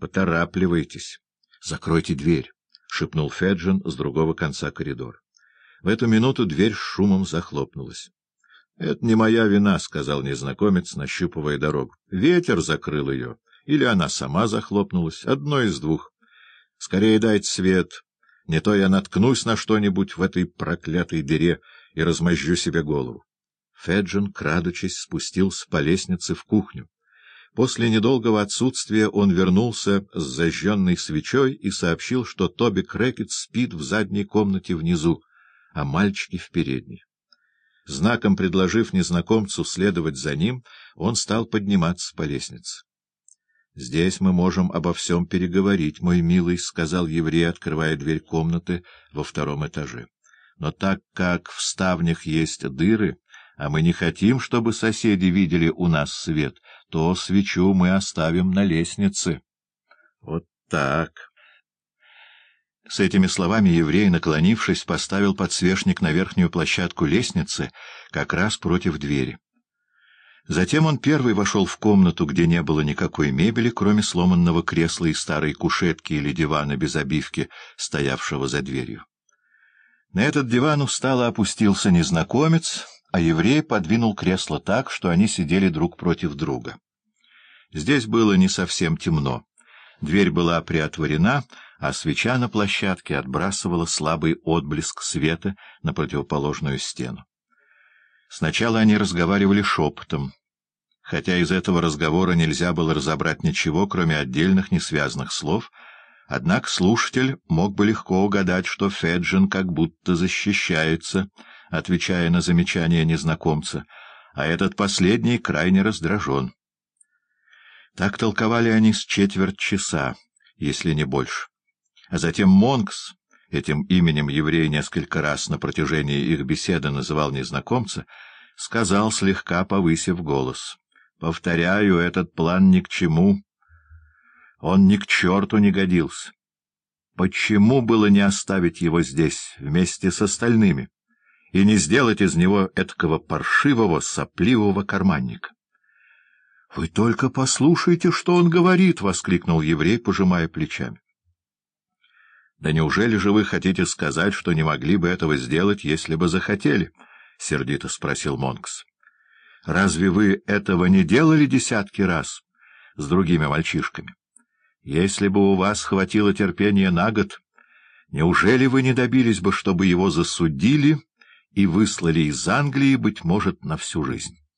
Поторапливайтесь. Закройте дверь, — шепнул Феджин с другого конца коридора. В эту минуту дверь шумом захлопнулась. — Это не моя вина, — сказал незнакомец, нащупывая дорогу. — Ветер закрыл ее. Или она сама захлопнулась. Одно из двух. Скорее дайте свет. Не то я наткнусь на что-нибудь в этой проклятой дыре и размозжу себе голову. Феджин, крадучись, спустился по лестнице в кухню. После недолгого отсутствия он вернулся с зажженной свечой и сообщил, что Тоби Крекет спит в задней комнате внизу, а мальчики в передней. Знаком предложив незнакомцу следовать за ним, он стал подниматься по лестнице. — Здесь мы можем обо всем переговорить, мой милый, — сказал еврей, открывая дверь комнаты во втором этаже. — Но так как в ставнях есть дыры, а мы не хотим, чтобы соседи видели у нас свет, то свечу мы оставим на лестнице. Вот так. С этими словами еврей, наклонившись, поставил подсвечник на верхнюю площадку лестницы, как раз против двери. Затем он первый вошел в комнату, где не было никакой мебели, кроме сломанного кресла и старой кушетки или дивана без обивки, стоявшего за дверью. На этот диван устало опустился незнакомец — а еврей подвинул кресло так, что они сидели друг против друга. Здесь было не совсем темно. Дверь была приотворена, а свеча на площадке отбрасывала слабый отблеск света на противоположную стену. Сначала они разговаривали шепотом, хотя из этого разговора нельзя было разобрать ничего, кроме отдельных несвязанных слов, однако слушатель мог бы легко угадать, что Феджин как будто защищается — отвечая на замечание незнакомца, а этот последний крайне раздражен. Так толковали они с четверть часа, если не больше. А затем Монкс, этим именем еврей несколько раз на протяжении их беседы называл незнакомца, сказал, слегка повысив голос. «Повторяю, этот план ни к чему. Он ни к черту не годился. Почему было не оставить его здесь вместе с остальными?» и не сделать из него эткого паршивого, сопливого карманника. — Вы только послушайте, что он говорит! — воскликнул еврей, пожимая плечами. — Да неужели же вы хотите сказать, что не могли бы этого сделать, если бы захотели? — сердито спросил Монкс. — Разве вы этого не делали десятки раз с другими мальчишками? Если бы у вас хватило терпения на год, неужели вы не добились бы, чтобы его засудили и выслали из Англии, быть может, на всю жизнь. —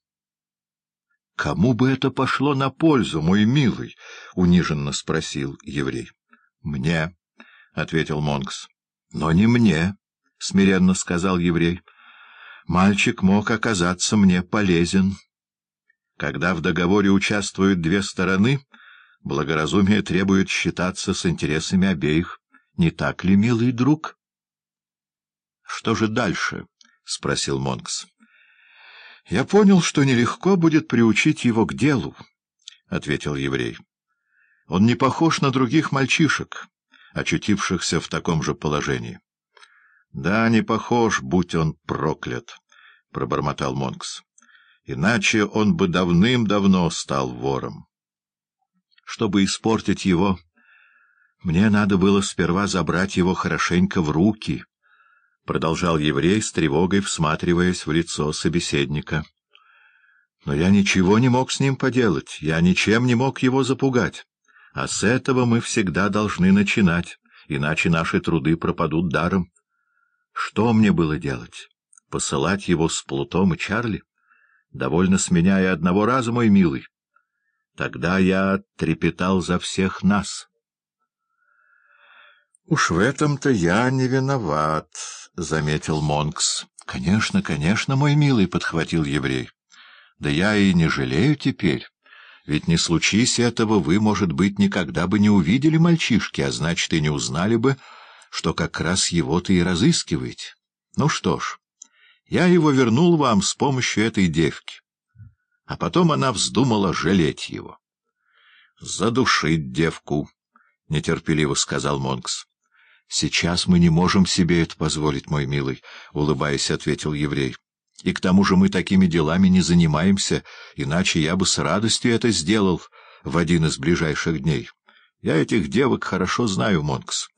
Кому бы это пошло на пользу, мой милый? — униженно спросил еврей. — Мне, — ответил Монкс. — Но не мне, — смиренно сказал еврей. — Мальчик мог оказаться мне полезен. Когда в договоре участвуют две стороны, благоразумие требует считаться с интересами обеих. Не так ли, милый друг? — Что же дальше? —— спросил Монкс. — Я понял, что нелегко будет приучить его к делу, — ответил еврей. — Он не похож на других мальчишек, очутившихся в таком же положении. — Да, не похож, будь он проклят, — пробормотал Монкс. — Иначе он бы давным-давно стал вором. Чтобы испортить его, мне надо было сперва забрать его хорошенько в руки —— продолжал еврей с тревогой, всматриваясь в лицо собеседника. «Но я ничего не мог с ним поделать, я ничем не мог его запугать. А с этого мы всегда должны начинать, иначе наши труды пропадут даром. Что мне было делать? Посылать его с Плутом и Чарли? Довольно с меня и одного раза, мой милый. Тогда я трепетал за всех нас». «Уж в этом-то я не виноват», — заметил Монкс. «Конечно, конечно, мой милый», — подхватил еврей. «Да я и не жалею теперь. Ведь не случись этого, вы, может быть, никогда бы не увидели мальчишки, а значит, и не узнали бы, что как раз его-то и разыскиваете. Ну что ж, я его вернул вам с помощью этой девки. А потом она вздумала жалеть его». «Задушить девку», — нетерпеливо сказал Монкс. «Сейчас мы не можем себе это позволить, мой милый», — улыбаясь, ответил еврей. «И к тому же мы такими делами не занимаемся, иначе я бы с радостью это сделал в один из ближайших дней. Я этих девок хорошо знаю, Монкс.